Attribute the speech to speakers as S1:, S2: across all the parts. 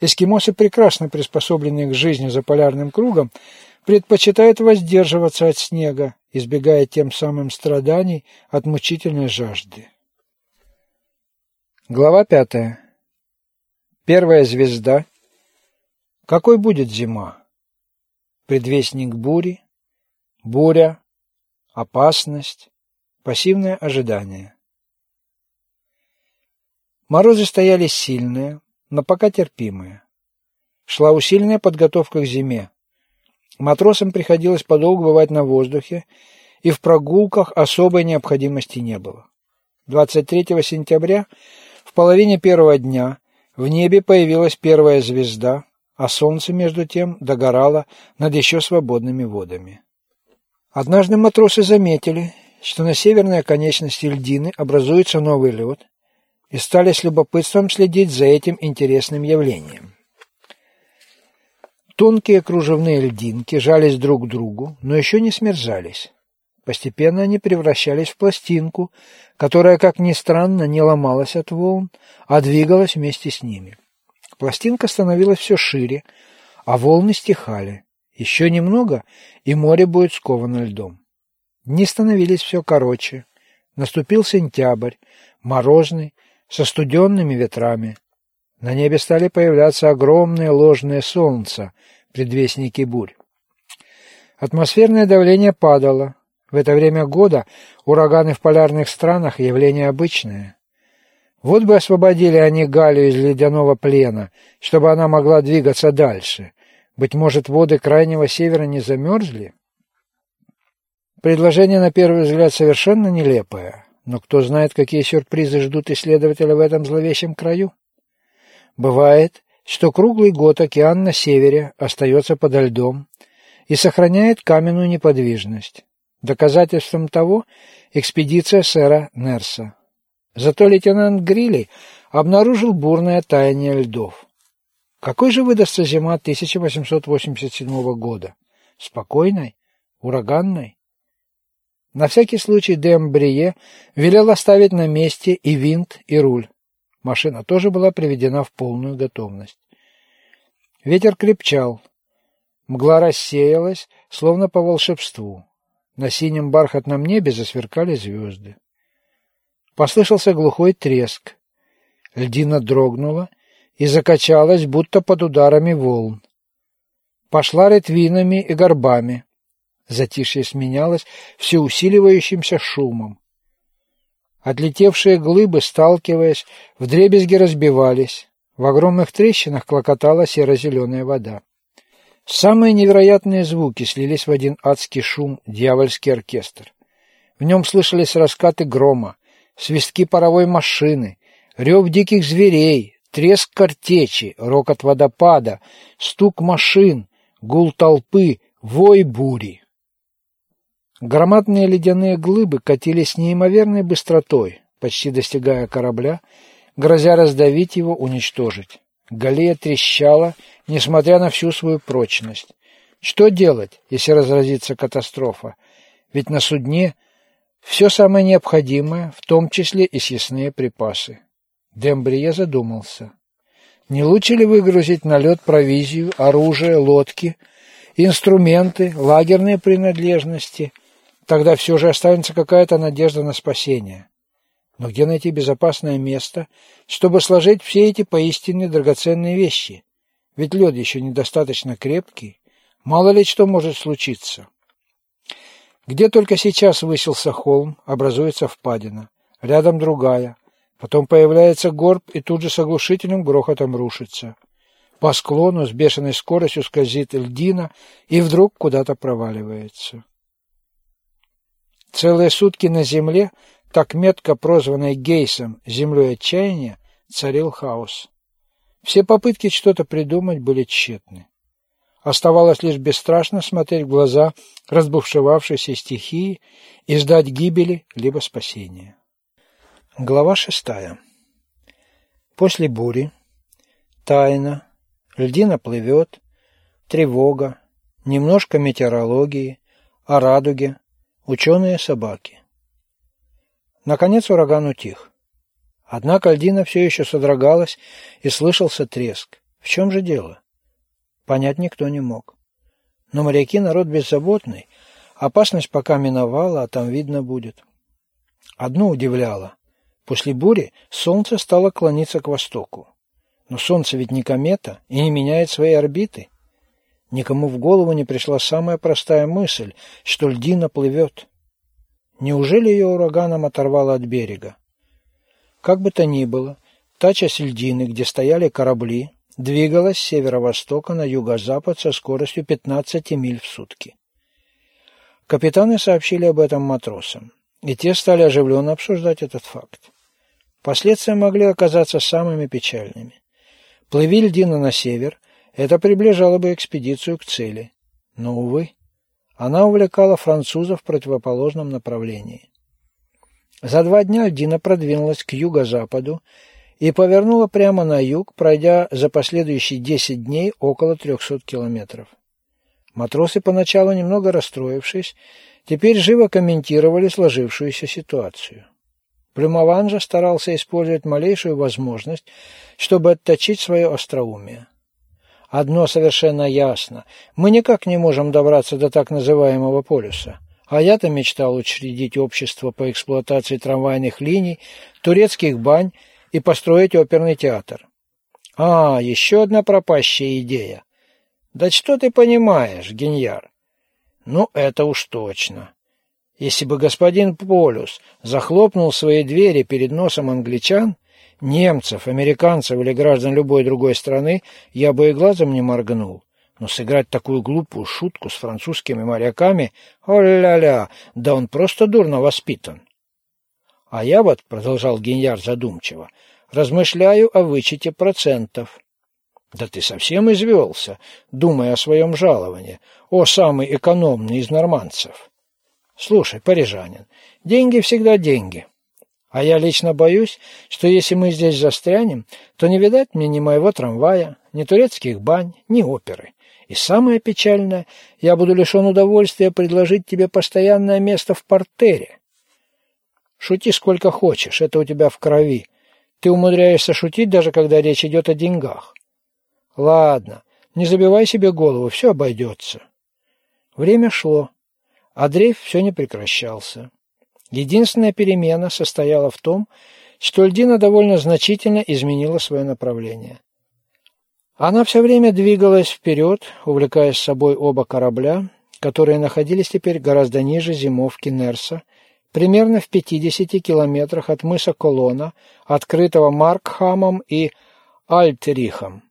S1: Эскимосы, прекрасно приспособленные к жизни за полярным кругом, предпочитают воздерживаться от снега, избегая тем самым страданий от мучительной жажды. Глава пятая. Первая звезда. Какой будет зима? Предвестник бури, буря, опасность, пассивное ожидание. Морозы стояли сильные, но пока терпимые. Шла усиленная подготовка к зиме. Матросам приходилось подолгу бывать на воздухе, и в прогулках особой необходимости не было. 23 сентября в половине первого дня в небе появилась первая звезда, а солнце, между тем, догорало над еще свободными водами. Однажды матросы заметили, что на северной оконечности льдины образуется новый лед, и стали с любопытством следить за этим интересным явлением. Тонкие кружевные льдинки жались друг к другу, но еще не смерзались. Постепенно они превращались в пластинку, которая, как ни странно, не ломалась от волн, а двигалась вместе с ними. Пластинка становилась все шире, а волны стихали. Еще немного, и море будет сковано льдом. Дни становились все короче. Наступил сентябрь, морозный, со студенными ветрами. На небе стали появляться огромные ложные солнца, предвестники бурь. Атмосферное давление падало, в это время года ураганы в полярных странах – явление обычное. Вот бы освободили они Галю из ледяного плена, чтобы она могла двигаться дальше. Быть может, воды Крайнего Севера не замерзли? Предложение, на первый взгляд, совершенно нелепое, но кто знает, какие сюрпризы ждут исследователя в этом зловещем краю? Бывает, что круглый год океан на севере остается подо льдом и сохраняет каменную неподвижность. Доказательством того экспедиция сэра Нерса. Зато лейтенант Грилли обнаружил бурное таяние льдов. Какой же выдастся зима 1887 года? Спокойной? Ураганной? На всякий случай Дембрие велел оставить на месте и винт, и руль. Машина тоже была приведена в полную готовность. Ветер крепчал. Мгла рассеялась, словно по волшебству. На синем бархатном небе засверкали звезды. Послышался глухой треск. Льдина дрогнула и закачалась, будто под ударами волн. Пошла ретвинами и горбами. Затишье сменялось всеусиливающимся шумом. Отлетевшие глыбы, сталкиваясь, вдребезги разбивались. В огромных трещинах клокотала серо-зеленая вода. Самые невероятные звуки слились в один адский шум, дьявольский оркестр. В нем слышались раскаты грома, свистки паровой машины, рев диких зверей, треск картечи, рокот водопада, стук машин, гул толпы, вой бури. Громадные ледяные глыбы катились с неимоверной быстротой, почти достигая корабля, грозя раздавить его, уничтожить. Галея трещала, несмотря на всю свою прочность. Что делать, если разразится катастрофа? Ведь на судне все самое необходимое, в том числе и съестные припасы. Дембрие задумался. Не лучше ли выгрузить на лед провизию, оружие, лодки, инструменты, лагерные принадлежности? Тогда все же останется какая-то надежда на спасение. Но где найти безопасное место, чтобы сложить все эти поистине драгоценные вещи? Ведь лед еще недостаточно крепкий. Мало ли что может случиться. Где только сейчас высился холм, образуется впадина. Рядом другая. Потом появляется горб и тут же с оглушительным грохотом рушится. По склону с бешеной скоростью скользит льдина и вдруг куда-то проваливается. Целые сутки на земле так метко прозванной Гейсом «землей отчаяния» царил хаос. Все попытки что-то придумать были тщетны. Оставалось лишь бесстрашно смотреть в глаза разбушевавшейся стихии и ждать гибели либо спасения. Глава шестая. После бури, тайна, льдина плывет, тревога, немножко метеорологии, о радуге, ученые собаки. Наконец ураган утих. Однако льдина все еще содрогалась, и слышался треск. В чем же дело? Понять никто не мог. Но моряки народ беззаботный. Опасность пока миновала, а там видно будет. Одно удивляло. После бури солнце стало клониться к востоку. Но солнце ведь не комета и не меняет своей орбиты. Никому в голову не пришла самая простая мысль, что льдина плывет. Неужели ее ураганом оторвало от берега? Как бы то ни было, та часть льдины, где стояли корабли, двигалась с северо-востока на юго-запад со скоростью 15 миль в сутки. Капитаны сообщили об этом матросам, и те стали оживленно обсуждать этот факт. Последствия могли оказаться самыми печальными. Плыви льдина на север, это приближало бы экспедицию к цели. Но, увы, она увлекала французов в противоположном направлении. За два дня льдина продвинулась к юго-западу и повернула прямо на юг, пройдя за последующие 10 дней около 300 километров. Матросы, поначалу немного расстроившись, теперь живо комментировали сложившуюся ситуацию. Плюмован же старался использовать малейшую возможность, чтобы отточить свое остроумие. Одно совершенно ясно. Мы никак не можем добраться до так называемого полюса. А я-то мечтал учредить общество по эксплуатации трамвайных линий, турецких бань и построить оперный театр. А, еще одна пропащая идея. Да что ты понимаешь, Геньяр? Ну, это уж точно. Если бы господин Полюс захлопнул свои двери перед носом англичан, немцев, американцев или граждан любой другой страны, я бы и глазом не моргнул. Но сыграть такую глупую шутку с французскими моряками, о-ля-ля, да он просто дурно воспитан. А я вот, продолжал Геньяр задумчиво, размышляю о вычете процентов. Да ты совсем извелся, думая о своем жаловании, о самый экономный из нормандцев. Слушай, парижанин, деньги всегда деньги. А я лично боюсь, что если мы здесь застрянем, то не видать мне ни моего трамвая, ни турецких бань, ни оперы. И самое печальное, я буду лишен удовольствия предложить тебе постоянное место в портере. Шути сколько хочешь, это у тебя в крови. Ты умудряешься шутить, даже когда речь идет о деньгах. Ладно, не забивай себе голову, все обойдется. Время шло, а дрейф все не прекращался. Единственная перемена состояла в том, что льдина довольно значительно изменила свое направление. Она все время двигалась вперед, увлекая с собой оба корабля, которые находились теперь гораздо ниже зимовки Нерса примерно в 50 километрах от мыса Колона, открытого Маркхамом и Альтерихом.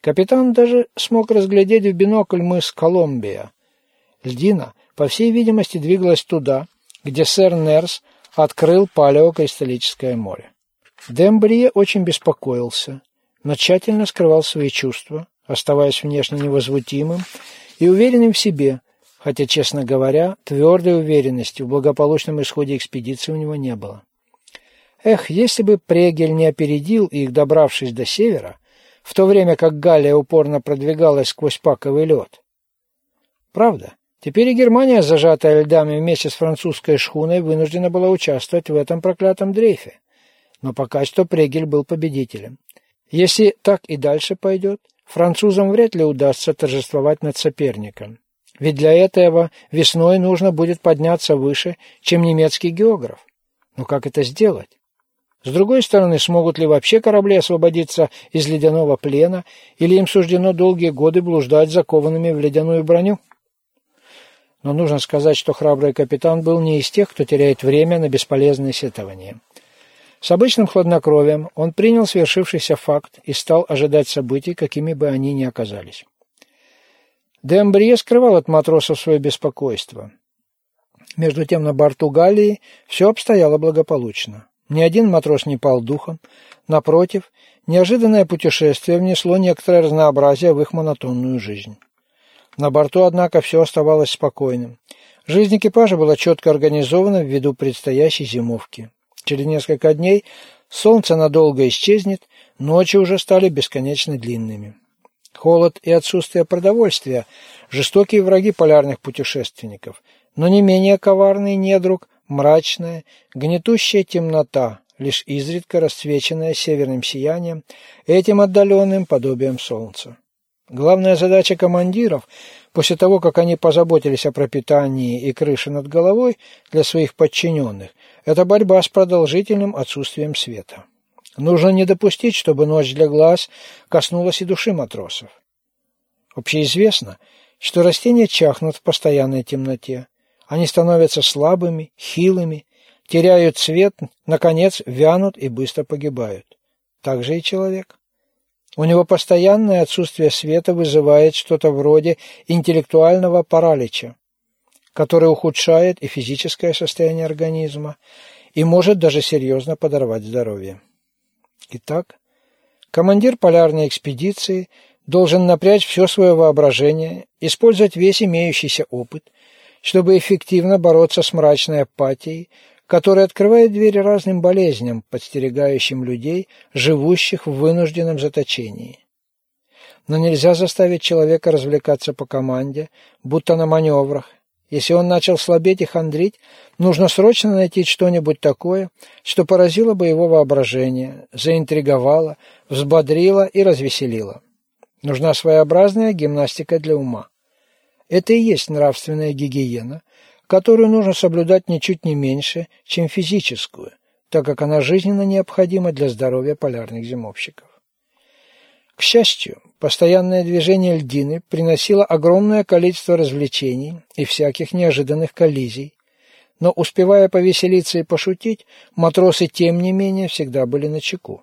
S1: Капитан даже смог разглядеть в бинокль мыс Колумбия. Льдина, по всей видимости, двигалась туда, где сэр Нерс открыл палеокристаллическое море. Дембрие очень беспокоился, но тщательно скрывал свои чувства, оставаясь внешне невозмутимым и уверенным в себе, хотя, честно говоря, твердой уверенности в благополучном исходе экспедиции у него не было. Эх, если бы Прегель не опередил их, добравшись до севера, в то время как Галия упорно продвигалась сквозь паковый лед. Правда, теперь и Германия, зажатая льдами вместе с французской шхуной, вынуждена была участвовать в этом проклятом дрейфе. Но пока что Прегель был победителем. Если так и дальше пойдет, французам вряд ли удастся торжествовать над соперником. Ведь для этого весной нужно будет подняться выше, чем немецкий географ. Но как это сделать? С другой стороны, смогут ли вообще корабли освободиться из ледяного плена, или им суждено долгие годы блуждать закованными в ледяную броню? Но нужно сказать, что храбрый капитан был не из тех, кто теряет время на бесполезное сетование. С обычным хладнокровием он принял свершившийся факт и стал ожидать событий, какими бы они ни оказались. Дембрие скрывал от матросов свое беспокойство. Между тем на борту Галлии все обстояло благополучно. Ни один матрос не пал духом. Напротив, неожиданное путешествие внесло некоторое разнообразие в их монотонную жизнь. На борту, однако, все оставалось спокойным. Жизнь экипажа была четко организована ввиду предстоящей зимовки. Через несколько дней солнце надолго исчезнет, ночи уже стали бесконечно длинными. Холод и отсутствие продовольствия – жестокие враги полярных путешественников, но не менее коварный недруг – мрачная, гнетущая темнота, лишь изредка расцвеченная северным сиянием, этим отдаленным подобием солнца. Главная задача командиров, после того, как они позаботились о пропитании и крыше над головой для своих подчиненных, это борьба с продолжительным отсутствием света. Нужно не допустить, чтобы ночь для глаз коснулась и души матросов. Общеизвестно, что растения чахнут в постоянной темноте. Они становятся слабыми, хилыми, теряют цвет, наконец вянут и быстро погибают. Так же и человек. У него постоянное отсутствие света вызывает что-то вроде интеллектуального паралича, который ухудшает и физическое состояние организма и может даже серьезно подорвать здоровье. Итак, командир полярной экспедиции должен напрячь все свое воображение, использовать весь имеющийся опыт, чтобы эффективно бороться с мрачной апатией, который открывает двери разным болезням, подстерегающим людей, живущих в вынужденном заточении. Но нельзя заставить человека развлекаться по команде, будто на маневрах. Если он начал слабеть и хандрить, нужно срочно найти что-нибудь такое, что поразило бы его воображение, заинтриговало, взбодрило и развеселило. Нужна своеобразная гимнастика для ума. Это и есть нравственная гигиена, которую нужно соблюдать ничуть не меньше, чем физическую, так как она жизненно необходима для здоровья полярных зимовщиков. К счастью, постоянное движение льдины приносило огромное количество развлечений и всяких неожиданных коллизий, но, успевая повеселиться и пошутить, матросы, тем не менее, всегда были на чеку.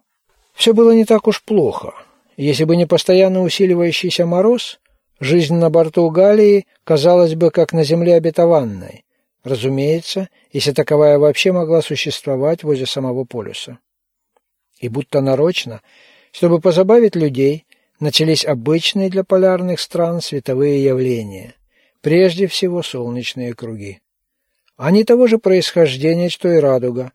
S1: Все было не так уж плохо. Если бы не постоянно усиливающийся мороз, Жизнь на борту Галии казалась бы как на земле обетованной, разумеется, если таковая вообще могла существовать возле самого полюса. И будто нарочно, чтобы позабавить людей, начались обычные для полярных стран световые явления, прежде всего солнечные круги. Они того же происхождения, что и радуга.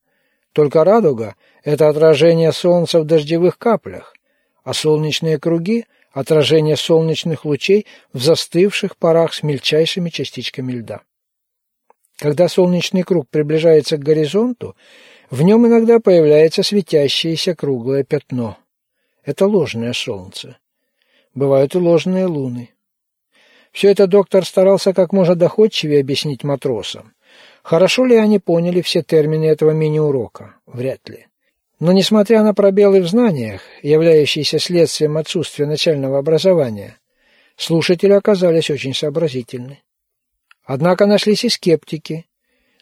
S1: Только радуга – это отражение солнца в дождевых каплях, а солнечные круги – отражение солнечных лучей в застывших парах с мельчайшими частичками льда. Когда солнечный круг приближается к горизонту, в нем иногда появляется светящееся круглое пятно. Это ложное солнце. Бывают и ложные луны. Все это доктор старался как можно доходчивее объяснить матросам. Хорошо ли они поняли все термины этого мини-урока? Вряд ли. Но несмотря на пробелы в знаниях, являющиеся следствием отсутствия начального образования, слушатели оказались очень сообразительны. Однако нашлись и скептики,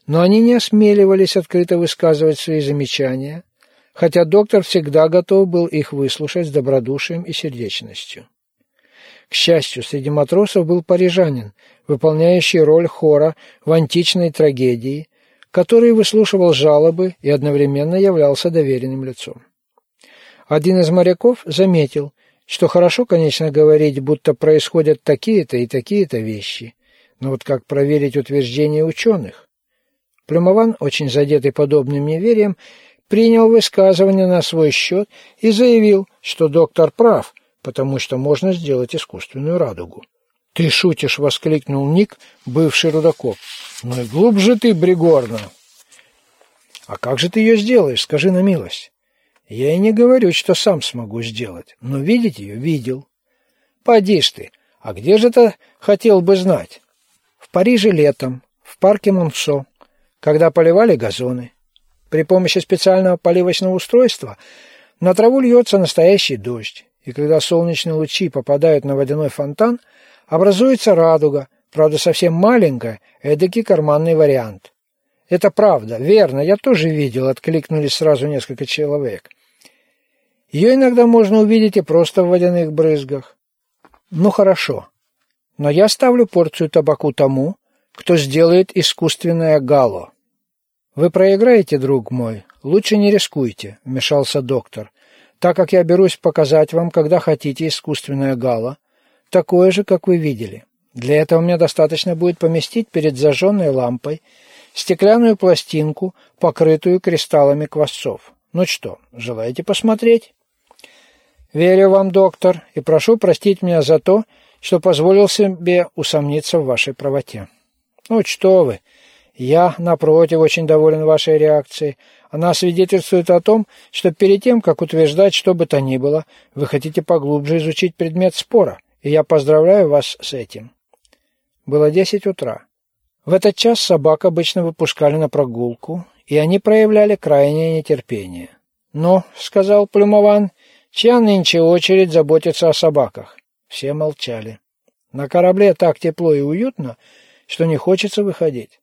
S1: но они не осмеливались открыто высказывать свои замечания, хотя доктор всегда готов был их выслушать с добродушием и сердечностью. К счастью, среди матросов был парижанин, выполняющий роль хора в античной трагедии, который выслушивал жалобы и одновременно являлся доверенным лицом. Один из моряков заметил, что хорошо, конечно, говорить, будто происходят такие-то и такие-то вещи, но вот как проверить утверждения ученых? Плюмован, очень задетый подобным неверием, принял высказывание на свой счет и заявил, что доктор прав, потому что можно сделать искусственную радугу. «Ты шутишь!» — воскликнул Ник, бывший рудокоп. «Ну и глубже ты, Бригорна!» «А как же ты ее сделаешь, скажи на милость?» «Я и не говорю, что сам смогу сделать, но видеть ее видел». «Поди ж ты! А где же ты хотел бы знать?» «В Париже летом, в парке Монсо, когда поливали газоны. При помощи специального поливочного устройства на траву льется настоящий дождь, и когда солнечные лучи попадают на водяной фонтан – Образуется радуга, правда совсем маленькая, эдакий карманный вариант. Это правда, верно, я тоже видел, откликнулись сразу несколько человек. Ее иногда можно увидеть и просто в водяных брызгах. Ну хорошо, но я ставлю порцию табаку тому, кто сделает искусственное гало. Вы проиграете, друг мой, лучше не рискуйте, вмешался доктор, так как я берусь показать вам, когда хотите искусственное гало, такое же, как вы видели. Для этого мне достаточно будет поместить перед зажженной лампой стеклянную пластинку, покрытую кристаллами квасцов. Ну что, желаете посмотреть? Верю вам, доктор, и прошу простить меня за то, что позволил себе усомниться в вашей правоте. Ну что вы, я, напротив, очень доволен вашей реакцией. Она свидетельствует о том, что перед тем, как утверждать что бы то ни было, вы хотите поглубже изучить предмет спора, и я поздравляю вас с этим. Было десять утра. В этот час собак обычно выпускали на прогулку, и они проявляли крайнее нетерпение. «Ну», — сказал Плюмован, — «чья нынче очередь заботиться о собаках?» Все молчали. На корабле так тепло и уютно, что не хочется выходить.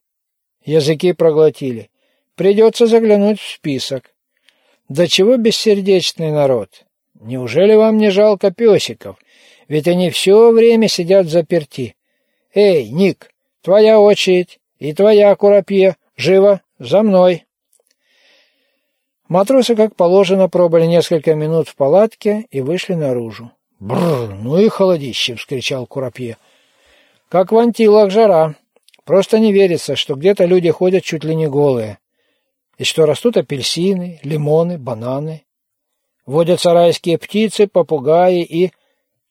S1: Языки проглотили. Придется заглянуть в список. Да чего бессердечный народ? Неужели вам не жалко песиков? Ведь они все время сидят заперти. Эй, Ник, твоя очередь. И твоя, Курапье. Живо, за мной. Матросы, как положено, пробыли несколько минут в палатке и вышли наружу. «Бррр, ну и холодище!» — вскричал Курапье. «Как в антилах жара. Просто не верится, что где-то люди ходят чуть ли не голые. И что растут апельсины, лимоны, бананы. Водятся райские птицы, попугаи и...»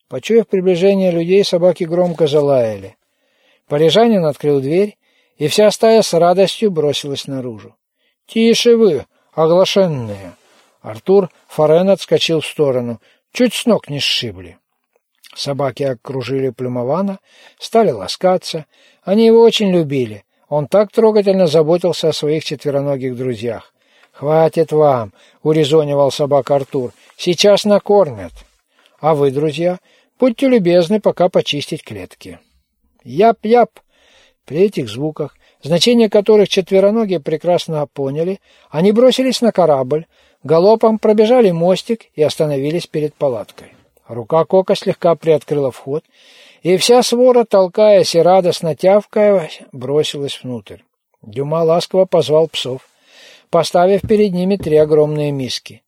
S1: Почуяв приближение людей, собаки громко залаяли. Парижанин открыл дверь, и вся стая с радостью бросилась наружу. «Тише вы, оглашенные!» Артур Форен отскочил в сторону. Чуть с ног не сшибли. Собаки окружили Плюмована, стали ласкаться. Они его очень любили. Он так трогательно заботился о своих четвероногих друзьях. «Хватит вам!» — урезонивал собак Артур. «Сейчас накормят. А вы, друзья, будьте любезны пока почистить клетки». «Яп-яп!» При этих звуках, значение которых четвероногие прекрасно поняли, они бросились на корабль, Галопом пробежали мостик и остановились перед палаткой. Рука Кока слегка приоткрыла вход, и вся свора, толкаясь и радостно тявкая, бросилась внутрь. Дюма ласково позвал псов, поставив перед ними три огромные миски.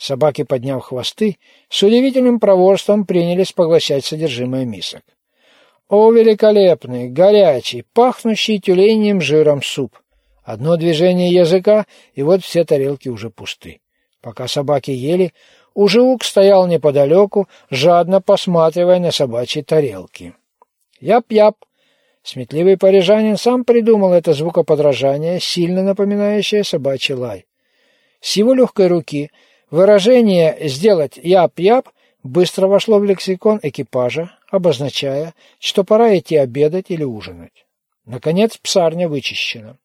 S1: Собаки, подняв хвосты, с удивительным проворством принялись поглощать содержимое мисок. О, великолепный, горячий, пахнущий тюленем жиром суп! Одно движение языка, и вот все тарелки уже пусты. Пока собаки ели, Ужиук стоял неподалеку, жадно посматривая на собачьи тарелки. «Яп-яп!» Сметливый парижанин сам придумал это звукоподражание, сильно напоминающее собачий лай. С его легкой руки выражение «сделать яп-яп» быстро вошло в лексикон экипажа, обозначая, что пора идти обедать или ужинать. Наконец псарня вычищена.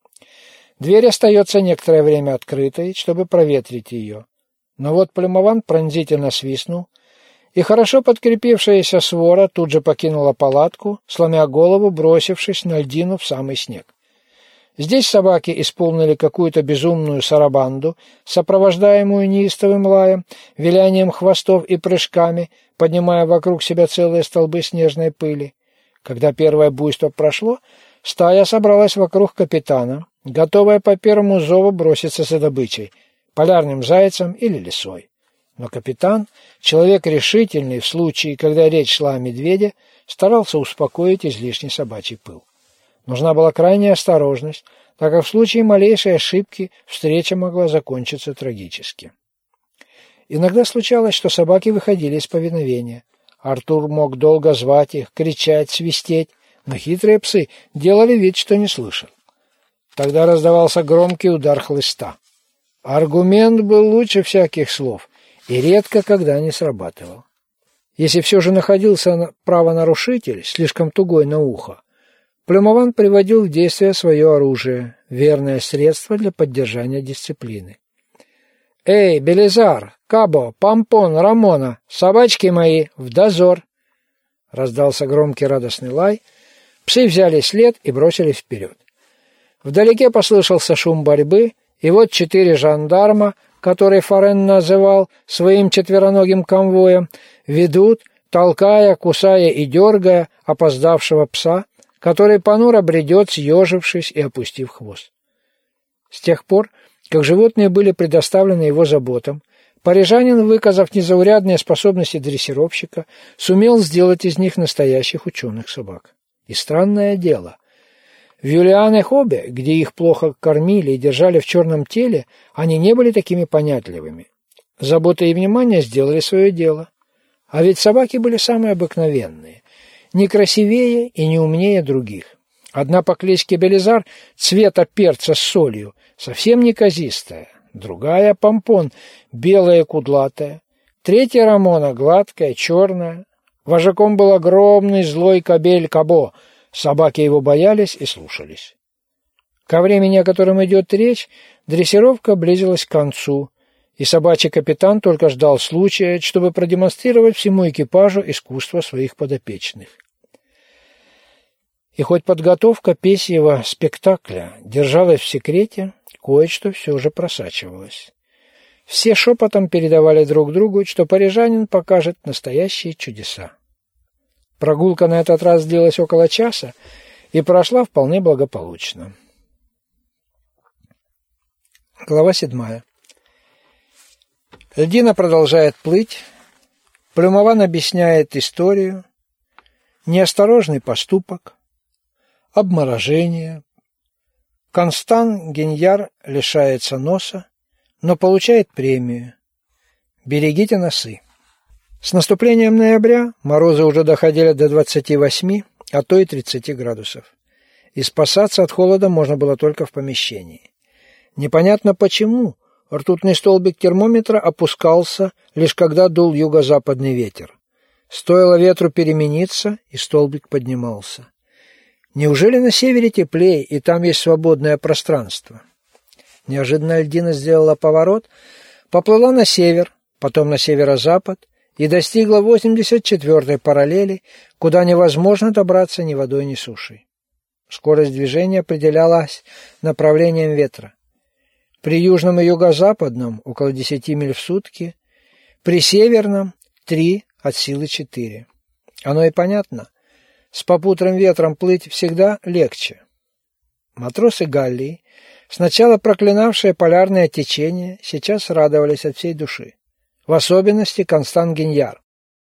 S1: Дверь остается некоторое время открытой, чтобы проветрить ее. Но вот Плюмован пронзительно свистнул, и хорошо подкрепившаяся свора тут же покинула палатку, сломя голову, бросившись на льдину в самый снег. Здесь собаки исполнили какую-то безумную сарабанду, сопровождаемую неистовым лаем, вилянием хвостов и прыжками, поднимая вокруг себя целые столбы снежной пыли. Когда первое буйство прошло, стая собралась вокруг капитана, готовая по первому зову броситься за добычей, полярным зайцем или лисой. Но капитан, человек решительный в случае, когда речь шла о медведе, старался успокоить излишний собачий пыл. Нужна была крайняя осторожность, так как в случае малейшей ошибки встреча могла закончиться трагически. Иногда случалось, что собаки выходили из повиновения. Артур мог долго звать их, кричать, свистеть, но хитрые псы делали вид, что не слышат. Тогда раздавался громкий удар хлыста. Аргумент был лучше всяких слов и редко когда не срабатывал. Если все же находился правонарушитель, слишком тугой на ухо, Плюмован приводил в действие свое оружие, верное средство для поддержания дисциплины. «Эй, Белизар, Кабо, Помпон, Рамона, собачки мои, в дозор!» Раздался громкий радостный лай, псы взяли след и бросились вперед. Вдалеке послышался шум борьбы, и вот четыре жандарма, которые Форен называл своим четвероногим конвоем, ведут, толкая, кусая и дергая опоздавшего пса, который понуро бредет, съежившись и опустив хвост. С тех пор, как животные были предоставлены его заботам, парижанин, выказав незаурядные способности дрессировщика, сумел сделать из них настоящих ученых собак. И странное дело, в Юлиане-Хобе, где их плохо кормили и держали в черном теле, они не были такими понятливыми. Забота и внимание сделали свое дело. А ведь собаки были самые обыкновенные, не красивее и не умнее других. Одна по кличке Белизар цвета перца с солью, совсем неказистая, другая — помпон, белая кудлатая, третья — рамона, гладкая, черная. Вожаком был огромный злой кобель Кабо, собаки его боялись и слушались. Ко времени, о котором идет речь, дрессировка близилась к концу, и собачий капитан только ждал случая, чтобы продемонстрировать всему экипажу искусство своих подопечных. И хоть подготовка песьего спектакля держалась в секрете, кое-что все же просачивалось. Все шепотом передавали друг другу, что парижанин покажет настоящие чудеса. Прогулка на этот раз длилась около часа и прошла вполне благополучно. Глава седьмая. Льдина продолжает плыть, Плюмован объясняет историю, неосторожный поступок, обморожение. Констан Геньяр лишается носа, но получает премию. Берегите носы. С наступлением ноября морозы уже доходили до 28, а то и 30 градусов. И спасаться от холода можно было только в помещении. Непонятно почему ртутный столбик термометра опускался, лишь когда дул юго-западный ветер. Стоило ветру перемениться, и столбик поднимался. Неужели на севере теплее, и там есть свободное пространство? Неожиданно льдина сделала поворот, поплыла на север, потом на северо-запад и достигла 84-й параллели, куда невозможно добраться ни водой, ни сушей. Скорость движения определялась направлением ветра. При южном и юго-западном около 10 миль в сутки, при северном 3 от силы 4. Оно и понятно. С попутрым ветром плыть всегда легче. Матросы Галлии, сначала проклинавшие полярное течение, сейчас радовались от всей души. В особенности Констант Геньяр.